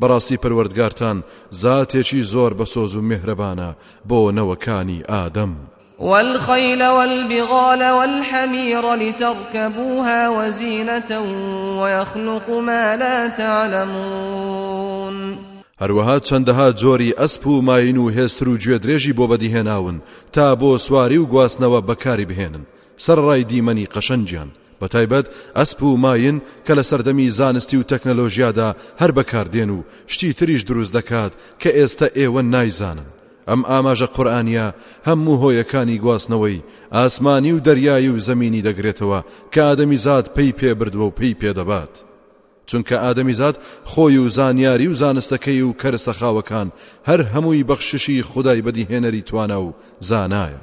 بەڕاستی پەروەردگارتان زاتێکی زۆر بەسۆز و میهرەبانە بۆ نەوەکانی ئادەم. والخیل والبغال والحمیر لترکبوها وزینة ویخلق ما لا تعلمون هەروەها چەندەها جۆری ئەسپ و ماین و هێستر و گوێدرێژی بۆ بەدیهێناون تا بۆ سواری و گواستنەوە بەکاری بهێنن سەرەڕای دیمەنی قەشەنگیان بەتایبەت ئەسپ و ماین کە لە سەردەمی زانستی و تەکنەلۆژیادا هەر بەکاردێن و شتی تریش دروست دەکات کە ئێستە ئێوە نایزانن. ئەم ئاماژە قورئانییە هەموو هۆیەکانی گواستنەوەی ئاسمانی و دەریایی و زەمینی دەگرێتەوە کە ئادەمیزاد پەی پێ بردووە و پێی پێ دەبات. چونکە ئادەمیزاد خۆی و زانیاری و زانستەکەی و کەرسەخاوەکان هەر هەمووی بەخششی خودای بەدیهێنەری توانا و زانایە.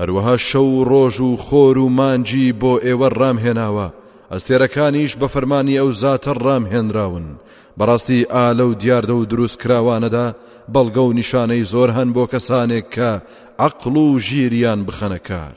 هەروەها شەو و ڕۆژ و خۆر و مانگی بۆ ئێوە ڕامهێناوە، ئەستێرەکانیش بە فەرمانی ئەو زاتە ڕامهێنراون، بەڕاستی ئا لەو دیاردە و دروستکراوانەدا بەڵگە و نیشانەی زۆر هەن بۆ کەسانێک کە عەقڵ و ژیریان بخەنە کار.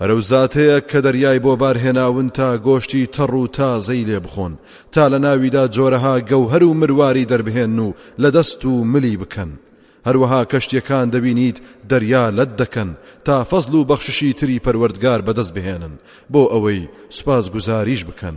هەرەوزاتەیەک کە دەریای بۆ بار هێناون تا گۆشتی تەڕ و تازەی لێ بخۆن تا لە ناویدا جۆرەها گەوهەر و مرواری دەربهێنن و لە دەست و ملی بکەن هەروەها کەشتیەکان دەبینیت دەریا لەت دەکەن تا فەزڵ و بەخششی تری پەروەردگار بەدەست بهێنن بۆ ئەوەی سوپاسگوزاریش بکەن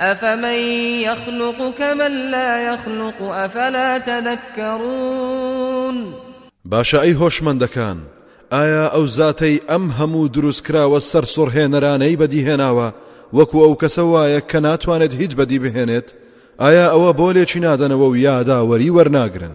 افمن یخلق کمن لا یخلق افلا تذکرون باشە ئەی هۆشمەندەکان ئایا ئەو زاتەی ئەم هەموو دروستکراوە سەرسوڕهێنەرانەی بەدیهێناوە وەکو ئەو کەسە وایە کە ناتوانێت هیچ بەدی بهێنێت ئایا ئەوە بۆ لێکی نادەنەوە و یاداوەری وەرناگرن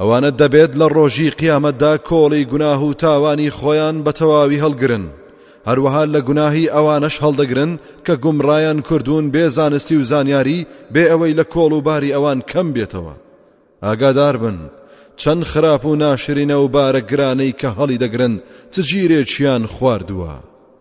ئەوانە دەبێت لە ڕۆژی قیامەتدا کۆڵی گوناه و تاوانی خۆیان بە تەواوی هەڵگرن هەروەها لە گوناهی ئەوانەش هەڵدەگرن کە گومڕایان کردوون بێ زانستی و زانیاری بێ ئەوەی لە کۆڵ و باری ئەوان کەم بێتەوە ئاگادار بن چەند خراپ و ناشرینە و بارە گرانەی کە هەڵی دەگرن چ جیرێکیان خواردووە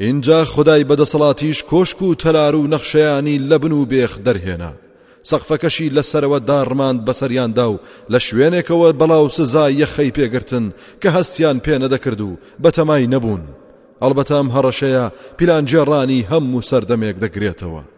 ئینجا خودای بە دەسەڵاتیش کۆشک و تەلار و نەخشەیانی لە بن و بێخ دەرهێنا سەقفەکەشی لە سەرەوە داڕماند بەسەریاندا و لە شوێنێکەوە بەڵا و سزا یەخەی پێگرتن کە هەستیان پێ نەدەکرد و بەتەمای نەبوون ئەڵبەتە ئەم هەڕەشەیە پیلانگێڕانی هەموو سەردەمێک دەگرێتەوە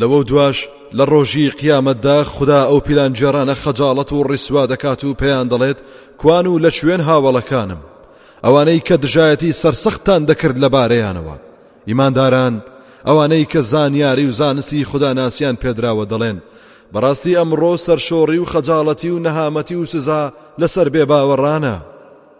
لەوە دواش لە ڕۆژی قیامەتدا خودا ئەو پیلانگێڕانە خەجاڵەت و ڕیسوا دەکات و پێیان دەڵێت کوان و لە کوێن هاوەڵەکانم ئەوانەی کە دژایەتی سەرسەختان دەکرد لەبارەیانەوە ئیمانداران ئەوانەی کە زانیاری و زانستی خوداناسیان پێدراوە دەڵێن بەڕاستی ئەمڕۆ سەرشۆڕی و خەجاڵەتی و نەهامەتی و سزا لەسەر بێ باوەڕانە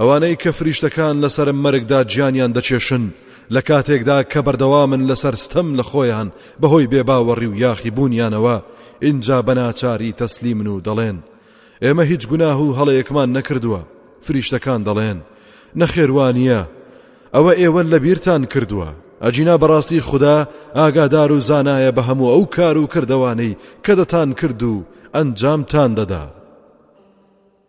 ئەوانەی کە فریشتەکان لەسەر مەرگدا گیانیان دەکێشن لە کاتێکدا کە بەردەوامن لەسەر ستەم لە خۆیان بەهۆی بێباوەڕی و یاخی بوونیانەوە ئینجا بەناچاری تەسلیمن و دەڵێن ئێمە هیچ گوناه و هەڵەیەکمان نەکردووە فریشتەکان دەڵێن نەخێروانیە ئەوە ئێوە لە بیرتان کردووە ئەجینا بەڕاستی خوددا ئاگادار و زانایە بە هەموو ئەو کار و کردەوانەی کە دەتان کرد و ئەنجامتان دەدا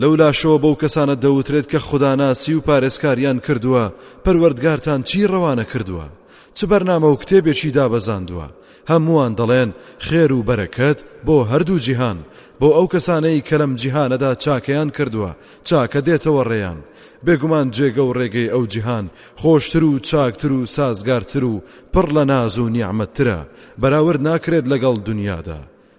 لەو لاشەوە بەو کەسانە دەوترێت کە خوداناسی و پارێزکاریان کردووە، پەروەردگارتان چی ڕەوانە کردووە؟ چ بەرنامە و کتێبێکی دابەزاندووە؟ هەمووان دەڵێن، خێر و بەرەکەت بۆ هەردوو جیهان، بۆ ئەو کەسانەی کە لەم جیهانەدا چاکەیان کردووە، چاکە دێتەوە ڕێیان. بێگومان جێگە و ڕێگەی ئەو جیهان خۆشتر و چاکتر و سازگارتر و پڕ لە ناز و نیعمەتترە، بەراورد ناکرێت لەگەڵ دونیادا.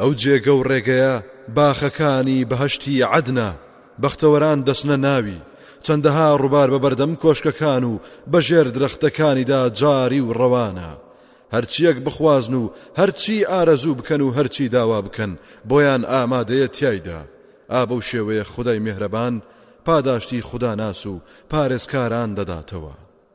ئەو جێگە و ڕێگەیە باخەکانی بەهەشتی عەدنە، بەختەوەران دەچنە ناوی، چەندەها ڕوبار بە بەردەم کۆشکەکان و بە ژێر درەختەکانیدا جاری و ڕەوانە، هەرچییەک بخوازن و هەرچی ئارەزوو بکەن و هەرچی داوا بکەن بۆیان ئامادەیە تیایدا، ئا بەو شێوەیە خودای میهرەبان پاداشتی خوداناس و پارێزکاران دەداتەوە.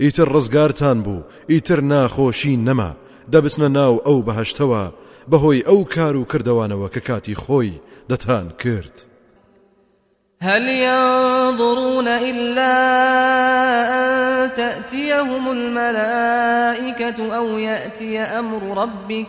ئیتر ڕزگارتان بوو، ئیتر ناخۆشی نەما، دەبچنە ناو ئەو بەهەشتەوە بەهۆی ئەو کار و کردەوانەوە کە کاتی خۆی دەتانکرد. هل ینظرون الا ان تأتیهم الملائکە او یأتی امر ربک،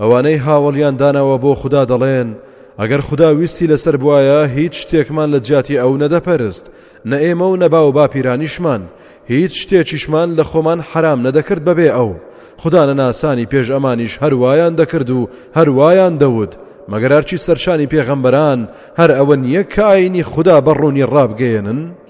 ئەوانەی هاوەڵیان داناوە بۆ خودا دەڵێن، ئەگەر خودا ویستی لەسەر بوایە هیچ شتێکمان لە جیاتی ئەو نەدەپەرست، نە ئێمە و نە باو باپیرانیشمان، هیچ شتێکیشمان لە خۆمان حەرام نەدەکرد بەبێ ئەو، خودا نەناسانی پێش ئەمانیش هەر وایان دەکرد و هەر وایان دەوت، مەگەر ئەرکی سەرشانی پێغەمبەران هەر ئەوە نییە کە ئایینی خودا بە ڕوونی ڕابگەیەنن؟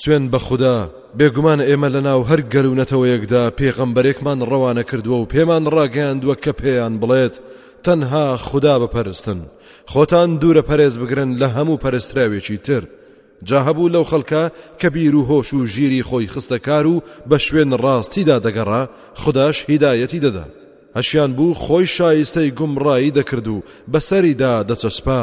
سوێند بە خودا، بێگومان ئێمە لەناو هەر گەل و نەتەوەیەکدا پێغەمبەرێکمان ڕەوانە کردووە و پێمان ڕاگەیاندووە کە پێیان بڵێت، تەنها خودا بپەرستن، خۆتان دوورە پەرێز بگرن لە هەموو پەرستراوێکی تر. جا هەبوو لەو خەڵکە کە بیر و هۆش و ژیری خۆی خستە کار و بە شوێن ڕاستیدا دەگەڕا خوداش هیدایەتی دەدا هەشیان بوو خۆی شایستەی گومڕایی دەکرد و بەسەریدا دەچەسپا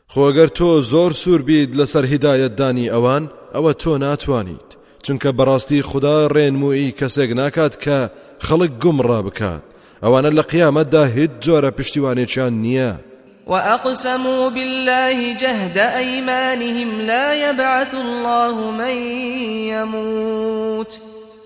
خۆ گەر تۆ زۆر سوور بیت لەسەر هیدایەت دانی ئەوان ئەوە تۆ ناتوانیت چونکە بەڕاستی خودا ڕێنموویی کەسێک ناکات کە خەڵک گومڕا بکات ئەوانە لە قیامەتدا هیچ جۆرە پشتیوانێکیان نییە وأقسموا بالله جهد أيمانهم لا يبعث الله من يموت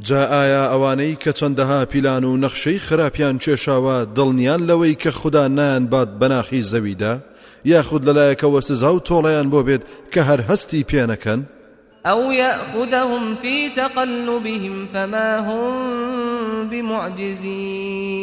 جا ئایا ئەوانەی کە چەندەها پیلان و نەخشەی خراپیان کێشاوە دڵنیان لەوەی کە خودا نایانبات بە ناخی زەویدا یاخود لەلایەکەوە سزا و تۆڵەیان بۆ بێت کە هەر هەستی پێنەکەن؟ أو يأخذهم في تقلبهم فما هم بمعجزين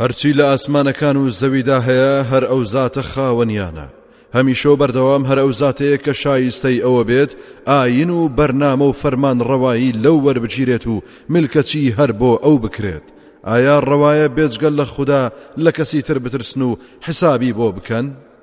هەرچی لە ئاسمانەکان و زەویدا هەیە هەر ئەو زاتە خاوەنیانە هەمیشە و بەردەوام هەر ئەو زاتەیە کە شایستەی ئەوە بێت ئاین و بەرنامە و فەرمان ڕەوایی لەو وەربگیرێت و ملکەچی هەر بۆ ئەو بکرێت ئایا ڕەوایە بێجگە لە خودا لە کەسی تر بترسن و حسابی بۆ بکەن؟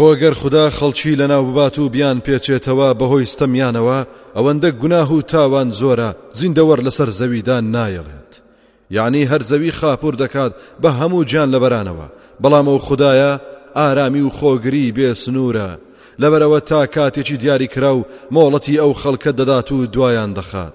خۆ گەر خودا خەڵکی لەناو ببات و بیان پێچێتەوە بەهۆی ستەمیانەوە ئەوەندە گوناه و تاوان زۆرە زیندەوەر لەسەر زەویدا نایەڵێت یعنی هەر زەوی خاپور دەکات بە هەموو جان لەبەرانەوە بەڵام ئەو خدایە ئارامی و خۆگری بێ سنوورە لەبەرەوە تا کاتێکی دیاری کراو مۆڵەتی ئەو خەڵکە دەدات و دوایان دەخات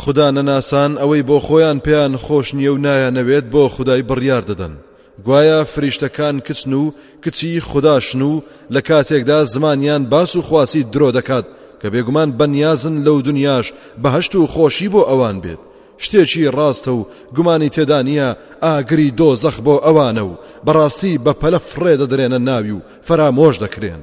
خودا نەناسان ئەوەی بۆ خۆیان پێیان خۆش نییە و نایانەوێت بۆ خودای بڕیار دەدەن گوایە فریشتەکان کچن و کچی خوداشن و لە کاتێکدا زمانیان باس و خواسی درۆ دەکات کە بێگومان بەنیازن لەو دنیاش بەهشت و خۆشی بۆ ئەوان بێت شتێکی ڕاستە و گومانی تێدانە ئاگری دۆزەخ بۆ ئەوانە و بەڕاستی بە پەلە فڕێ دەدرێنە ناوی و فەرامۆش دەکرێن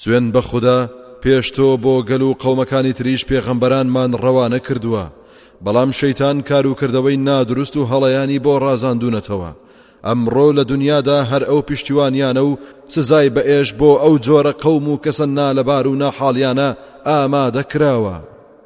سوێن بە خودا پێش تۆ بۆ گەل و قەومەکانی تریش پێغەمبەرانمان ڕەوانە کردووە، بەڵام شەیتان کار و کردەوەی نادروست و هەڵەیانی بۆ ڕازاندوونەتەوە، ئەمڕۆ لە دونیادا هەر ئەو پشتیوانیانە و سزای بەئێش بۆ ئەو جۆرە قەوم و کەسە نالەبار و ناحاڵیانە ئامادە کراوە.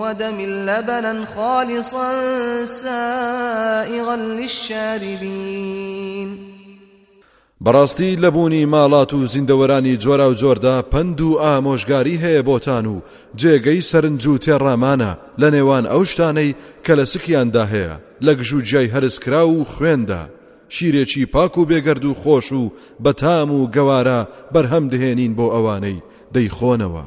ودم لبنا خالصا سائغا للشاربین بەڕاستی لە بوونی ماڵات و زیندەوەرانی جۆرا و جۆردا پند و ئامۆژگاری هەیە بۆتان و جێگەی سەرنج و تێڕامانە لە نێوان ئەو شتانەی کە لە سکیاندا هەیە لە گژوجیای هەرسکرا و خوێندا شیرێکی پاک و بێگەرد و خۆش و بەتام و گەوارە بەرهەم دهێنین بۆ ئەوانەی دەیخۆنەوە.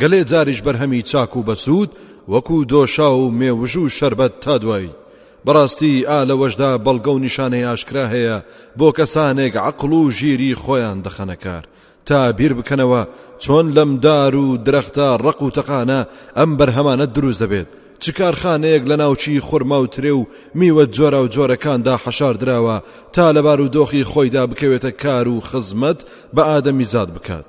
گەلێ جاریش بەرهەمی چاک و بەسوود وەکوو دۆشاو و مێوژ و شەربەت تا دوایی. بەڕاستی ئا لەوەشدا بەڵگە و نیشانەی ئاشکرا هەیە بۆ کەسانێک عەقڵ و ژیری خۆیان دەخەنە کار تا بیر بکەنەوە چۆن لەم دار و درەختە ڕەق و تەقانە ئەم بەرهەمانە دروست دەبێت چ کارخانەیەک لە ناوچی خورما و ترێ و میوە جۆراوجۆرەکاندا حەشار دراوە تا لە بارودۆخی خۆیدا بکەوێتە کار و خزمەت بە ئادەمیزاد بکات.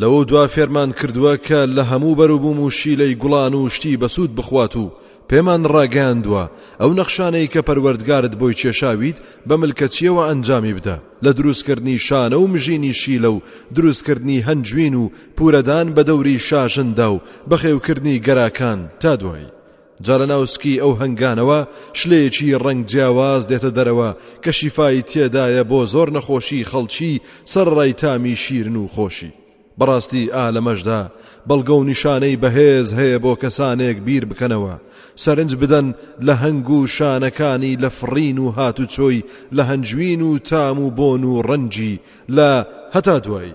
لەوە دوا فێرمان کردووە کە لە هەموو بەروبووم و شیلەی گوڵان و شتی بەسوود بخوات و پێمان ڕاگەیاندووە ئەو نەخشانەی کە پەروەردگارت بۆی کێشاویت بە ملکەچییەوە ئەنجامی بدە لە دروستکردنی شانە و مژینی شیلە و دروستکردنی هەنجوین و پورەدان بە دەوری شاژندا و بەخێوکردنی گەراکان تا دوایی جا لە ناو سکی ئەو هەنگانەوە شلەیەکی ڕەنگ جیاواز دێتە دەرەوە کە شیفای تێدایە بۆ زۆر نەخۆشی خەڵکی سەرەڕای تامی شیرن و خۆشی بەڕاستی ئا لەمەشدا بەڵگە و نیشانەی بەهێز هەیە بۆ کەسانێک بیر بکەنەوە سەرنج بدەن لە هەنگ و شانەکانی لە فڕین و هاتوچۆی لە هەنجوین و تام و بۆن و ڕەنجی لە هەتا دوایی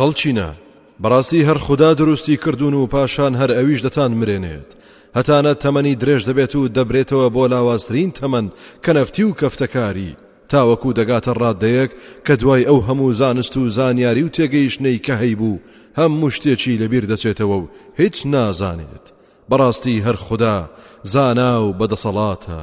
خەڵچینە، بەڕاستی هەر خودا دروستی کردوون و پاشان هەر ئەویش دەتان مرێنێت، هەتانە تەمەنی درێژ دەبێت و دەبرێتەوە بۆ لاوازترین تەمەن کە نەفتی و کەفتەکاری، تاوەکو دەگاتە ڕاددەیەک کە دوای ئەو هەموو زانست و زانیاری و تێگەیشتنەی کە هەیبوو هەموو شتێکی لەبیر دەچێتەوە و هیچ نازانێت، بەڕاستی هەر خودا زانا و بەدەسەڵاتە.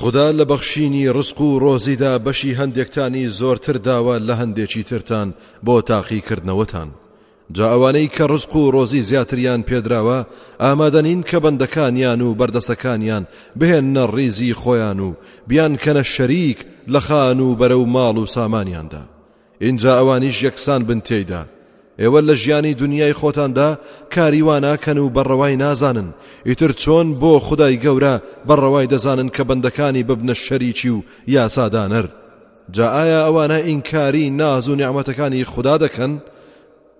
خودا لە بەخشینی ڕزق و ڕۆزیدا بەشی هەندێکتانی زۆرتر داوە لە هەندێکی ترتان بۆ تاقی کردنەوەتان جا ئەوانەی کە ڕزق و ڕۆزی زیاتریان پێدراوە ئامادەنین کە بەندەکانیان و بەردەستەکانیان بهێنە ڕیزی خۆیان و بیان کەنە شەریک لە خان و بەرە و ماڵ و سامانیاندا ئینجا ئەوانیش یەکسان بن تێیدا ئێوە لە ژیانی دنیای خۆتاندا کاریواناکەن و بەڕەوای نازانن ئیتر چۆن بۆ خدای گەورە بەڕەوای دەزانن کە بەندەکانی ببنە شەریکی و یاسادانەر جا ئایا ئەوانە ئینکاری ناز و نیعمەتەکانی خدا دەکەن؟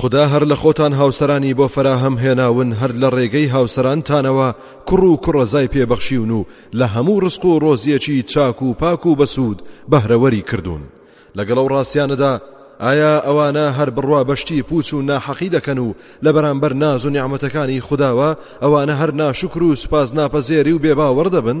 خودا هەر لە خۆتان هاوسەرانی بۆ فەراهەم هێناون هەر لە ڕێگەی هاوسەرانتانەوە کوڕ و کوڕەزای پێ بەخشیون و لە هەموو ڕزق و ڕۆزیەکی چاک و پاک و بەسوود بەهرەوەری کردوون لەگەڵ ئەو ڕاستیانەدا ئایا ئەوانە هەر بڕوا بەشتی پوچ و ناحەقی دەکەن و لە بەرامبەر ناز و نیعمەتەکانی خوداوە ئەوانە هەر ناشکر و سوپاس ناپەزێری و بێباوەڕ دەبن؟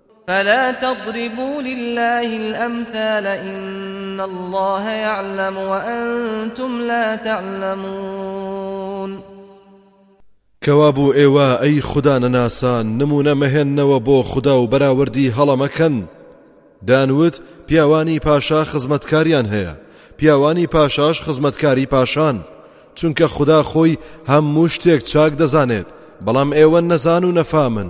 فلا تضربوا لله الامثال ان الله يعلم وانتم لا تعلمون کەوابوو ئێوە ئەی خوددا نەناسان نمونە مەهێننەوە بۆ خوددا و بەراوردی هەڵە مەکەن دانوت پیاوانی پاشا خزمەتکاریان هەیە پیاوانی پاشاش خزمەتکاری پاشان چونکە خوددا خۆی هەموو شتێک چاک دەزانێت بەڵام ئێوە نەزان و نەفامن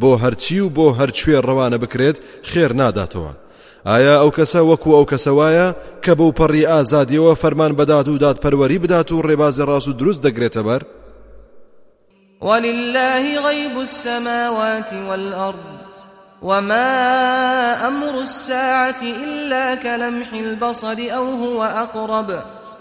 بۆ هەرچی و بۆ هەرکوێ ڕەوانە بکرێت خێر ناداتەوە ئایا ئەو کەسە وەکو ئەو کەسە وایە کە بەو پەڕی ئازادیەوە فەرمان بەدات و دادپەروەری بدات و ڕێبازی ڕاست و دروست دەگرێتە بەر ولله غيب السماوات والأرض وما أمر الساعة إلا كلمح البصر أو هو أقرب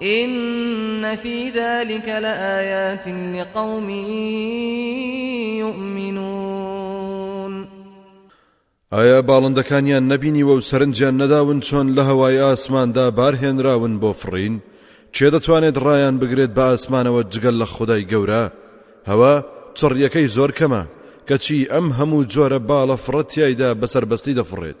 ان فی ذلک لآیات لقوم یؤمنون ئایا باڵندەکانیان نەبینیوە و سەرنجیان نەداون چۆن لە هەوای ئاسماندا بارهێنراون بۆ فڕین کێ دەتوانێت ڕایان بگرێت بە ئاسمانەوە جگەل لە خدای گەورە هەوا چڕیەکەی زۆر کەمە کەچی ئەم هەموو جۆرە باڵە فڕە تایدا بەسەربەستی دەفڕێت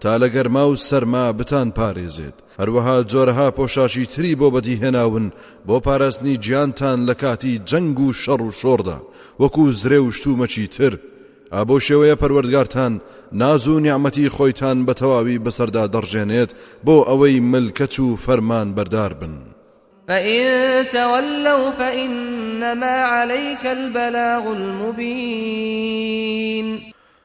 تا لە گەرما و سەرما بتانپارێزێت، هەروەها جۆرەها پۆشاکی تری بۆ بەدیهێناون بۆ پاراستنی گیانتان لە کاتی جەنگ و شەڕ و شۆڕدا، وەکو زرێ و شتومەکی تر، ئا بەو شێوەیە پەروەردگارتان ناز و نیعمەتی خۆیتان بە تەواوی بەسەردا دەڕژێنێت بۆ ئەوەی ملکەچ و فەرمانبەردار بن. فَإِن تَوَلَّوْا فَإِنَّمَا عَلَیْکَ الْبَلَاغُ الْمُبِین.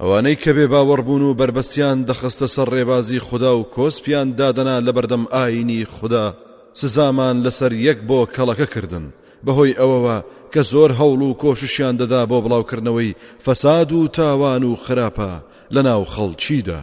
ئەوانەی کە بێ باوەڕ بوون و بەربەستیان دەخستە سەر ڕێبازی خودا و کۆسپیان دادەنا لە بەردەم ئاینی خودا، سزامان لەسەر یەک بۆ کەڵەکە کردن، بەهۆی ئەوەوە کە زۆر هەوڵ و کۆششیان دەدا بۆ بڵاوکردنەوەی فەساد و تاوان و خراپە لەناو خەڵکیدا.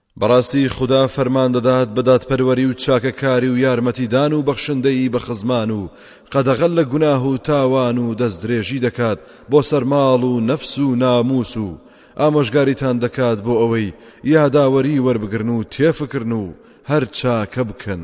بەڕاستی خودا فەرمان دەدات بە دادپەروەری و چاکەکاری و یارمەتیدان و بەخشندەیی بە خزمان و قەدەغە لە گوناه و تاوان و دەستدرێژی دەکات بۆ سەر ماڵ و نەفس و ناموس و ئامۆژگاریتان دەکات بۆ ئەوەی یاداوەری وەربگرن و تێفکرن و هەر چاکە بکەن.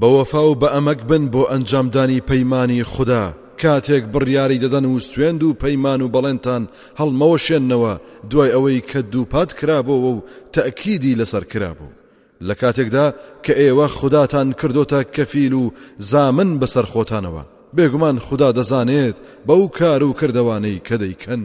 بەوەفا و بەئەمەگ بن بۆ ئەنجامدانی پەیمانی خودا، کاتێک بڕیاری دەدەن و سوێند و پەیمان و بەڵێنتان هەڵمەوەشێننەوە دوای ئەوەی کە دووپات کرابۆوە و تەئکیدی لەسەر کرابوو لەکاتێکدا کە ئێوە خوداتان کردۆتە کەفیل و زامن بەسەر خۆتانەوە، بێگومان خودا دەزانێت بەو کار و کردەوانەی کە دەیکەن.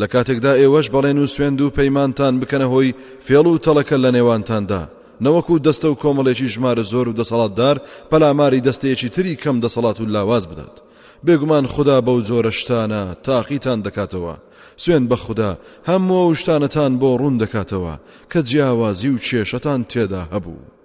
لە کاتێکدا ئێوەش بەڵێن و سوێند و پەیمانتان بکەنە هۆی فێڵ و تەڵەکە لە نێوانتاندا، نەوەکو دەستە و کۆمەڵێکی ژمارە زۆر و دەسەڵاتدار پەلاماری دەستەیەکی تری کەم دەسەڵات و لاواز بدات. بێگومان خودا بەو جۆرە شتانە تاقیتان دەکاتەوە. سوێند بە خودا، هەموو ئەو شتانەتان بۆ ڕوون دەکاتەوە، کە جیاوازی و کێشەتان تێدا هەبوو.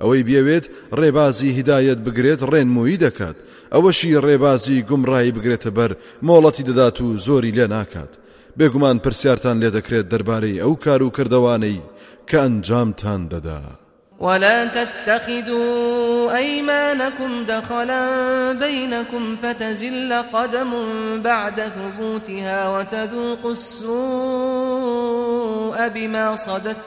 ئەوەی بیەوێت ڕێبازی هیدایەت بگرێت ڕێنموویی دەکات، ئەوەشی ڕێبازی گومڕایی بگرێتە بەر مۆڵەتی دەدات و زۆری لێ ناکات، بێگومان پرسیارتان لێ دەکرێت دەربارەی ئەو کار و کردەوانەی کە ئەنجامتان دەدا. ولا تتخذوا أيمانكم دخلا بينكم فتزل قدم بعد ثبوتها وتذوقوا السوء بما صددتم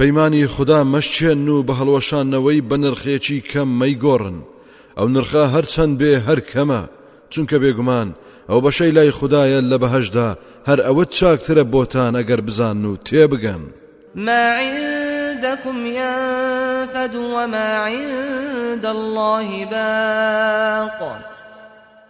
پەیمانی خودا مەشکێن و بە هەڵوەشاندنەوەی بە نرخێکی کەم مەیگۆڕن، ئەو نرخە هەر چەند بێ هەر کەمە، چونکە بێگومان ئەو بەشەی لای خودایە لە بەهەشتدا، هەر ئەوە چاکترە بۆتان ئەگەر بزانن و تێبگەن. ما عندکم ينفد وما عند الله باق.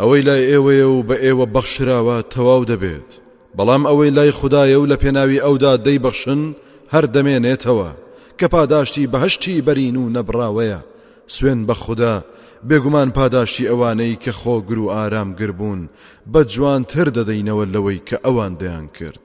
ئەوەی لای ئێوەیە و بە ئێوە بەخشراوە تەواو دەبێت، بەڵام ئەوەی لای خودایە و لە پێناوی ئەودا دەیبەخشن هەر دەمێنێتەوە، کە پاداشتی بەهەشتی بەرین و نەبڕاوەیە، سوێن بە خودا، بێگومان پاداشتی ئەوانەی کە خۆگر و ئارامگر بوون بە جوانتر دەدەینەوە لەوەی کە ئەوان دەیانکرد.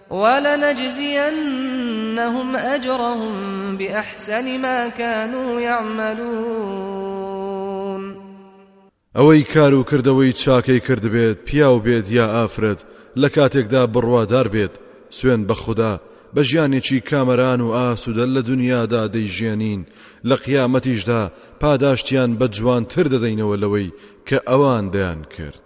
ولنجزینهم اجرهم بأحسن ما كانوا یعملون ئەوەی کار و کردەوەی چاکەی کردبێت پیاو بێت یا ئافرەت لە کاتێکدا بڕوادار بێت سوێن بە خودا بە ژیانێکی کامەران و ئاسوودە لە دنیادا دەیژێنین لە قیامەتیشدا پاداشتیان بە جوانتر دەدەینەوە لەوەی کە ئەوان دەیان کرد.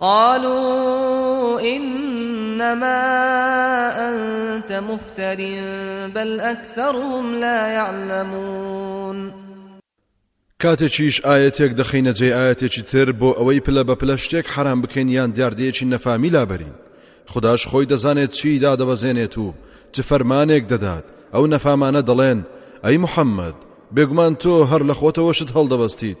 قالوا انما انت مفتر بل اکثرهم لا یعلمون کاتێکیش ئاەتێک دەخینە جێ ئاەتێکی تر بۆ ئەوەی پلە بە پلە شتێک حرام بکەین یان دیاردەیەکی نەفامی لابەرین خداش خۆی دەزانێت چی دادەبەزێنێت و چ فەرمانێک دەدات ئەو نەفامانە دەڵێن ئەی محەممەد بێگومان تۆ هەر لە خۆتەوە شت هەڵدەبەستیت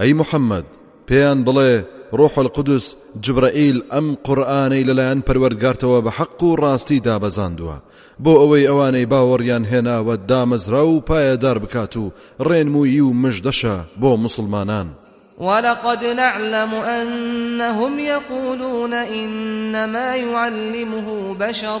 ئەی محەمەد، پێیان بڵێ، روح القدس، جبرئیل، ئەم قورئانەی لەلایەن پەروەردگارتەوە بە حەق و راستی دابەزاندووە، بۆ ئەوەی ئەوانەی باوەڕیان هێناوە دامەزراو و پایەدار بکات و رێنموویی و مژدەشە بۆ موسڵمانان. ولقد نعلم أنهم یقولون إنما یعلمه بشر،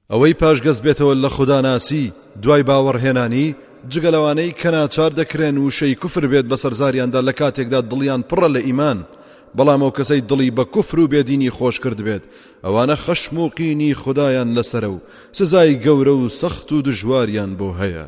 ئەوەی پاشگەز بێتەوە لە خوداناسی دوای باوەڕهێنانی، جگە لەوانەی کە ناچار دەکرێن وشەی کوفر بێت بەسەر زاریاندا لە کاتێکدا دڵیان پڕە لە ئیمان، بەڵام ئەو کەسەی دڵی بە کوفر و بێدینی خۆش کردبێت ئەوانە خەشم و قینی خودایان لەسەرە و سزای گەورە و سەخت و دژواریان بۆ هەیە.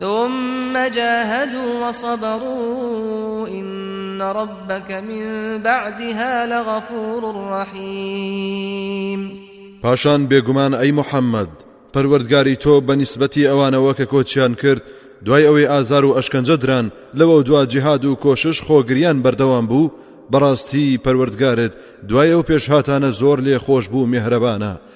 ثم جاهدوا وصبروا ان ربک من بعدها لغفور رحیم پاشان بێگومان ئەی محەممەد پەروەردگاری تۆ بە نیسبەتی ئەوانەوە کە کۆچیان کرد دوای ئەوەی ئازار و ئەشکەنجە دران لەوە دوا جیهاد و کۆشش خۆگریان بەردەوام بوو بەڕاستی پەروەردگارت دوای ئەو پێشهاتانە زۆر لێ خۆش بوو میهرەبانە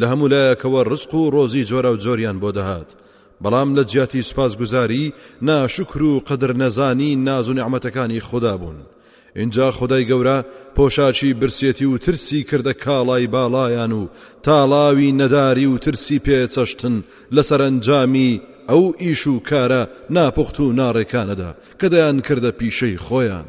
لە هەموو لایەکەوە ڕزق و ڕۆزی جۆراوجۆریان بۆ دەهات، بەڵام لە جیاتی سوپاسگوزاری، ناشوکر و قەدرنەزانی ناز و نیعمەتەکانی خودا بوون. ئینجا خودای گەورە پۆشاکی برسێتی و ترسی کردە کاڵای باڵایان و تاڵاوی نەداری و ترسی پێچەشتن لە سەرەنجامی ئەو ئیش و کارە ناپوخت و ناڕێکانەدا کە دەیانکردە پیشەی خۆیان.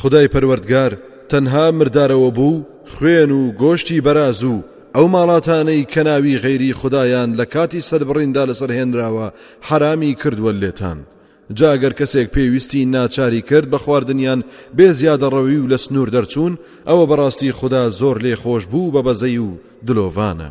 خودای پەروەردگار تەنها مردارەوە بوو و خوێن و گۆشتی بەراز و ئەو ماڵاتانەی کە ناوی غەیری خودایان لە کاتی سەربڕیندا لەسەر هێنراوە حەرامی کردووە لێتان، جا گەر کەسێک پێویستی ناچاری کرد بە خواردنیان بێ زیادەڕەوی و لە سنوور دەرچوون، ئەوە بەڕاستی خودا زۆر لێخۆشبوو و بەبەزەی و دلۆڤانە.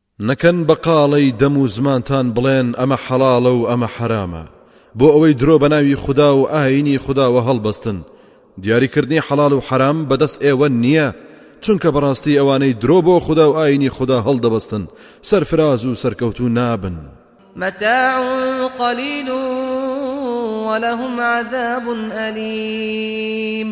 نەکەن بە قاڵەی دەم و زمانتان بڵێن ئەمە حەڵاڵە و ئەمە حەرامە بۆ ئەوەی درۆ بە ناوی خودا و ئایینی خوداوە هەڵبستن، دیاریکردنی حەڵاڵ و حەرام بە دەست ئێوە نییە، چونکە بەڕاستی ئەوانەی درۆ بۆ خودا و ئایینی خودا هەڵدەبستن سەرفراز و سەرکەوتوو نابن. متاع قلیل ولهم عذاب الیم.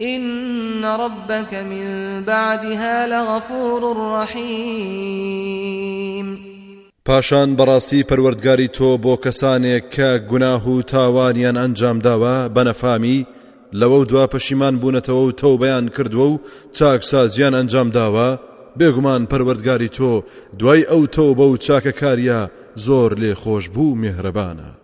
ان ربک من بعدها لغفور رحیم پاشان بەڕاستی پەروەردگاری تۆ بۆ کەسانێک کە گوناه و تاوانیان ئەنجامداوە بە نەفامی لەوە و دوا پەشیمان بوونەتەوە و تەوبەیان کردووە و چاکسازیان ئەنجامداوە بێگومان پەروەردگاری تۆ دوای ئەو تەوبە و چاکەکاریە زۆر لێ خۆش بوو مێهرەبانە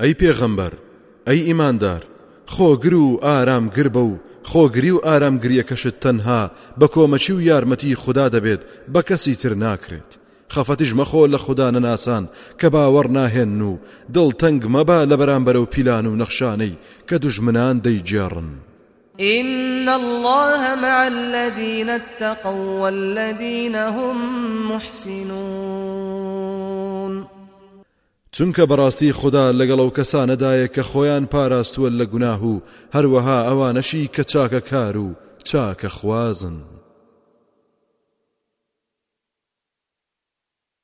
ئەی پێغەمبەر، ئەی ئیماندار، خۆگر و ئارامگر بە و خۆگری و ئارامگرییەکەشت تەنها بە کۆمەکی و یارمەتیی خودا دەبێت بە کەسی تر ناکرێت، خەفەتیش مەخۆ لە خودا نەناسان کە باوەڕ ناهێنن و دڵ تەنگ مەبە لە بەرامبەر ئەو پیلان و نەخشانەی کە دوژمنان دەیگێڕن. ان اللە مع الذین اتقوا والذین هم محسنون. چونکە بەڕاستی خودا لەگەڵ ئەو کەسانەدایە کە خۆیان پاراستووە لە گوناه و هەروەها ئەوانەشی کە چاکەکار و چاکەخوازن.